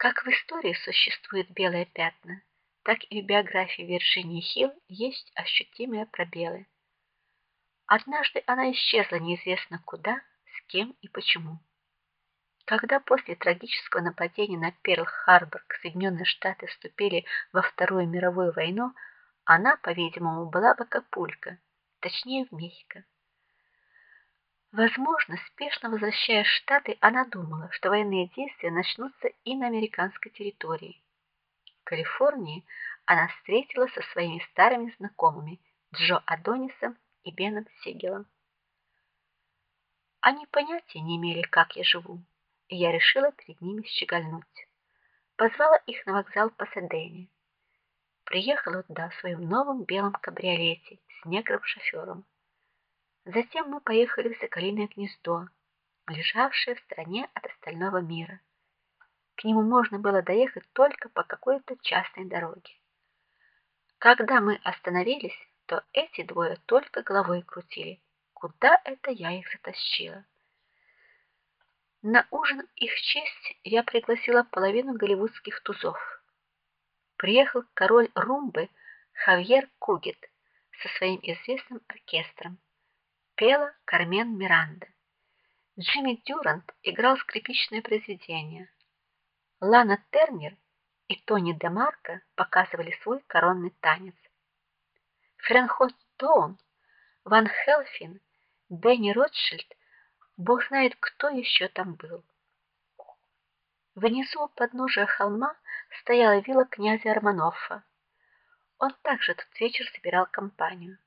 Как в истории существуют белые пятна, так и в биографии Вирджинии Хилл есть ощутимые пробелы. Однажды она исчезла неизвестно куда, с кем и почему. Когда после трагического нападения на Перл-Харбор Соединенные Штаты вступили во Вторую мировую войну, она, по-видимому, была бы как пулька, точнее в Мехико. Возможно, спешно возвращаясь в Штаты, она думала, что военные действия начнутся и на американской территории. В Калифорнии она встретилась со своими старыми знакомыми Джо Адонисом и Беном Сигелом. Они понятия не имели, как я живу, и я решила перед ними щеголнуть. Позвала их на вокзал Пасадене. Приехала туда в своем новом белом кабриолете с негром-шофером. Затем мы поехали в Соколиное гнездо, лежавшее в стороне от остального мира. К нему можно было доехать только по какой-то частной дороге. Когда мы остановились, то эти двое только головой крутили. Куда это я их затащила? На ужин их честь я пригласила половину голливудских тузов. Приехал король румбы Хавьер Кугет со своим известным оркестром пела Кармен Миранда. Джимми Дюрант играл скрипичное произведение. Лана Тернер и Тони Демарко показывали свой коронный танец. Френхот Тоун, Ван Хелфин, Бенни Ротшильд, бог знает, кто еще там был. Внизу у подножия холма стояла вилла князя Романовфа. Он также тот вечер собирал компанию.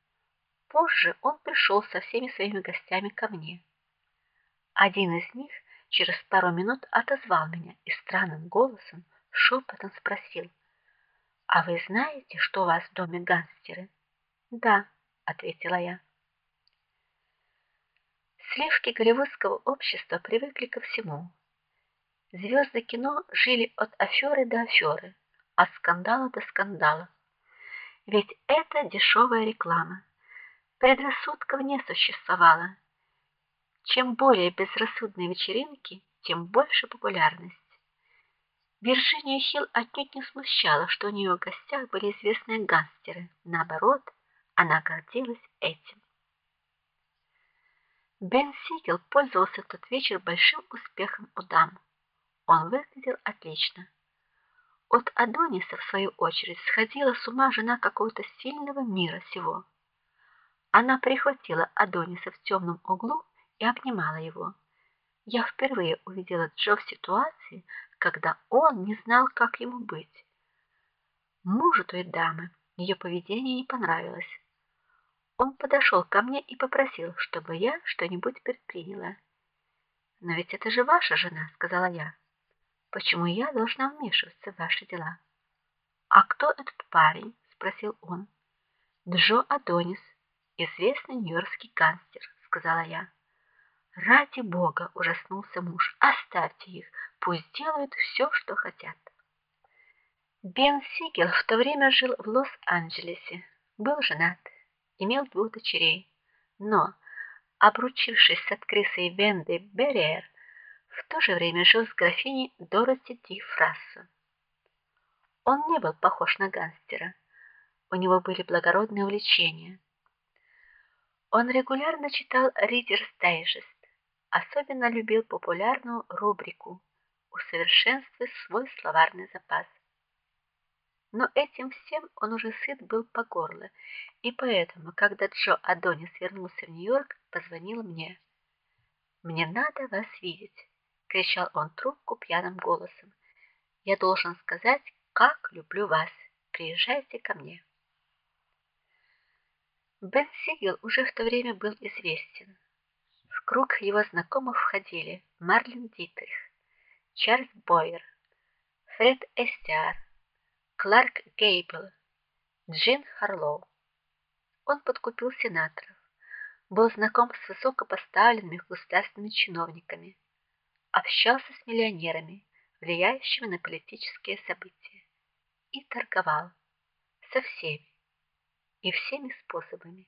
Позже он пришел со всеми своими гостями ко мне. Один из них через пару минут отозвал меня и странным голосом шепотом спросил: "А вы знаете, что у вас в доме гангстеры?" "Да", ответила я. Сливки голливудского общества привыкли ко всему. Звезды кино жили от аферы до аферы, от скандала до скандала. Ведь это дешевая реклама. Предрассудков не существовало. Чем более безрассудные вечеринки, тем больше популярность. Вирджиния Хилл отнюдь не смущала, что у нее в гостях были известные гангстеры. Наоборот, она гордилась этим. Бен Сигел пользовался в тот вечер большим успехом у дам. Он выглядел отлично. От Адониса в свою очередь сходила с ума жена какого-то сильного мира сего. Она прихватила Адониса в темном углу и обнимала его. Я впервые увидела Джо в ситуации, когда он не знал, как ему быть. Мужу той дамы ее поведение не понравилось. Он подошел ко мне и попросил, чтобы я что-нибудь предприняла. "Но ведь это же ваша жена", сказала я. "Почему я должна вмешиваться в ваши дела?" "А кто этот парень?" спросил он. "Джо Адонис, известный нью-йоркский гангстер", сказала я. "Ради бога", ужаснулся муж. "Оставьте их, пусть делают все, что хотят". Бен Сигел в то время жил в Лос-Анджелесе, был женат, имел двух дочерей, но, обручившись с актрисой Вендой Берриер, в то же время жил с графиней Дороти Ди Фрассо. Он не был похож на гангстера. У него были благородные увлечения. Он регулярно читал Reader's Digest, особенно любил популярную рубрику "Усовершенствуй свой словарный запас". Но этим всем он уже сыт был по горло, и поэтому, когда Джо Адонис вернулся в Нью-Йорк, позвонил мне. "Мне надо вас видеть", кричал он трубку пьяным голосом. "Я должен сказать, как люблю вас. Приезжайте ко мне". Бен Сигел уже в то время был известен. В круг его знакомых входили Марлин Дитрих, Чарльз Бойер, Фред Эстиар, Кларк Гейбл, Джин Харлоу. Он подкупил сенаторов, был знаком с высокопоставленными государственными чиновниками, общался с миллионерами, влияющими на политические события, и торговал со всеми и всеми способами.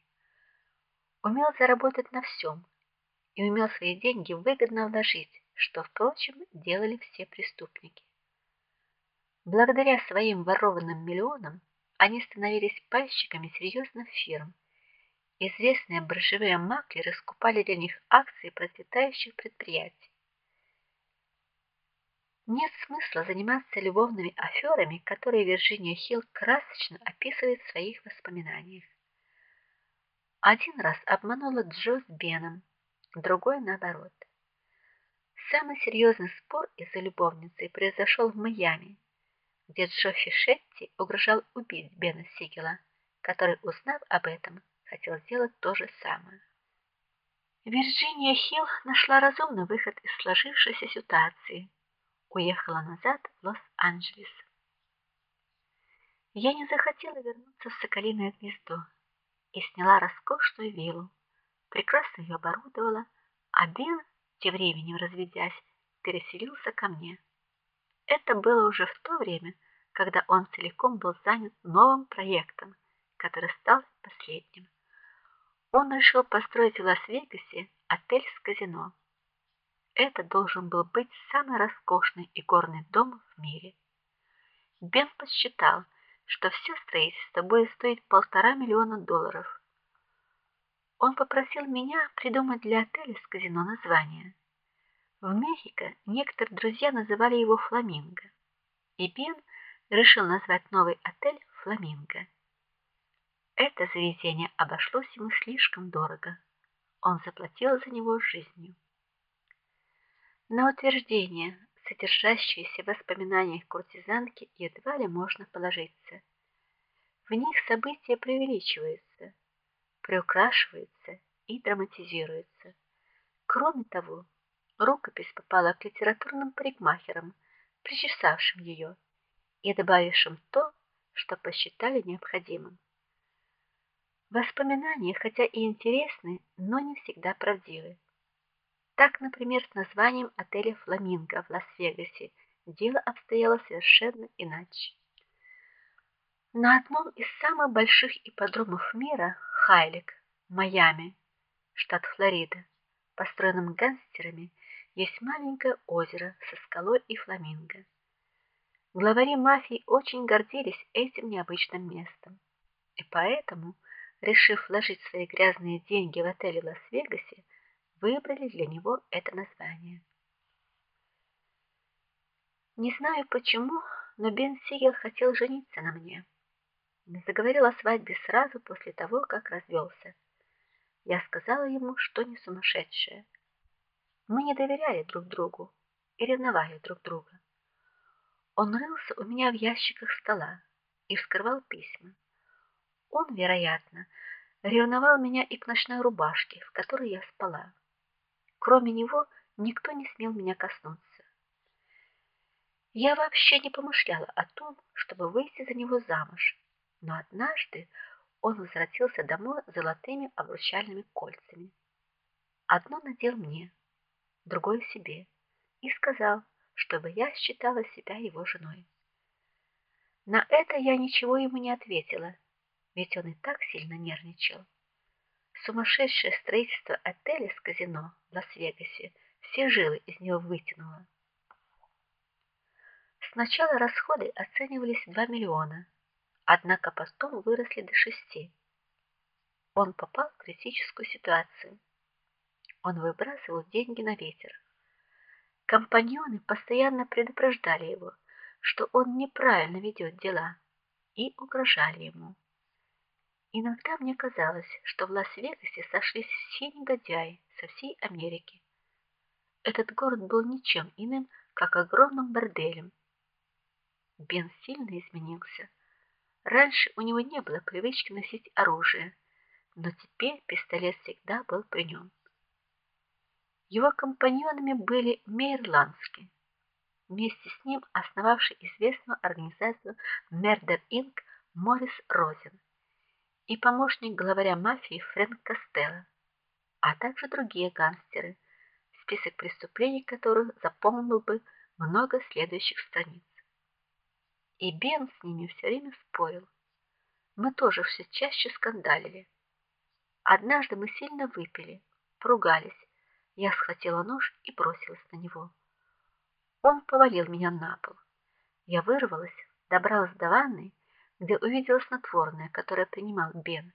Умел заработать на всем и умел свои деньги выгодно вложить, что, впрочем, делали все преступники. Благодаря своим ворованным миллионам они становились пайщиками серьезных фирм. Известные биржевые маклеры скупали для них акции процветающих предприятий. Нет смысла заниматься любовными аферами, которые Вирджиния Хилл красочно описывает в своих воспоминаниях. Один раз обманула Джо с Беном, другой наоборот. Самый серьезный спор из-за любовницы произошел в Майами, где Джо Фишетти угрожал убить Бена Сигела, который, узнав об этом, хотел сделать то же самое. Вирджиния Хилл нашла разумный выход из сложившейся ситуации. Уехала назад в Лос-Анджелес. Я не захотела вернуться в Соколиное гнездо и сняла роскошную виллу, прекрасно ее оборудовала, а Бен, тем временем разведясь, переселился ко мне. Это было уже в то время, когда он целиком был занят новым проектом, который стал последним. Он решил построить в Лас-Вегасе отель с казино. Это должен был быть самый роскошный игорный дом в мире. Бен подсчитал, что все строительство будет стоить полтора миллиона долларов. Он попросил меня придумать для отеля с казино название. В Мехико некоторые друзья называли его Фламинго, и Бен решил назвать новый отель Фламинго. Это заведение обошлось ему слишком дорого. Он заплатил за него жизнью. На утверждение содержащиеся в воспоминаниях куртизанки, едва ли можно положиться. В них события преувеличиваются, приукрашиваются и драматизируются. Кроме того, рукопись попала к литературным парикмахерам, причесавшим ее и добавившим то, что посчитали необходимым. Воспоминания, хотя и интересны, но не всегда правдивы. Так, например, с названием отеля Фламинго в Лас-Вегасе дело обстояло совершенно иначе. На одном из самых больших ипподромов мира, Хайлик, Майами, штат Флорида, построенном гангстерами, есть маленькое озеро со скалой и фламинго. Главари мафии очень гордились этим необычным местом. И поэтому, решив вложить свои грязные деньги в отель в Лас-Вегасе, выбрали для него это название. Не знаю почему, но Бен Сигел хотел жениться на мне. Заговорил о свадьбе сразу после того, как развелся. Я сказала ему, что не сумасшедшая. Мы не доверяли друг другу и ревновали друг друга. Он рылся у меня в ящиках стола и вскрывал письма. Он, вероятно, ревновал меня и к ночной рубашке, в которой я спала. Кроме него никто не смел меня коснуться. Я вообще не помышляла о том, чтобы выйти за него замуж. Но однажды он возвратился домой с золотыми обручальными кольцами. Одно надел мне, другое себе, и сказал, чтобы я считала себя его женой. На это я ничего ему не ответила, ведь он и так сильно нервничал. Сумасшедшее строительство отеля с казино в Лас-Вегасе все жилы из него вытянуло. Сначала расходы оценивались в 2 миллиона, однако потом выросли до 6. Он попал в критическую ситуацию. Он выбрасывал деньги на ветер. Компаньоны постоянно предупреждали его, что он неправильно ведет дела, и угрожали ему. Иногда мне казалось, что в Лас-Вегасе сошлись все негодяи со всей Америки. Этот город был ничем иным, как огромным борделем. Бен сильно изменился. Раньше у него не было привычки носить оружие, но теперь пистолет всегда был при нем. Его компаньонами были Мейерландский, вместе с ним основавший известную организацию Murder Inc. Морис Розен и помощник главаря мафии Фрэнк Костелло, а также другие гангстеры, список преступлений которых заполнил бы много следующих страниц. И Бен с ними все время спорил. Мы тоже все чаще скандалили. Однажды мы сильно выпили, поругались. Я схватила нож и бросилась на него. Он повалил меня на пол. Я вырвалась, добралась до ванной, где увидела снотворное, которое принимал Бен,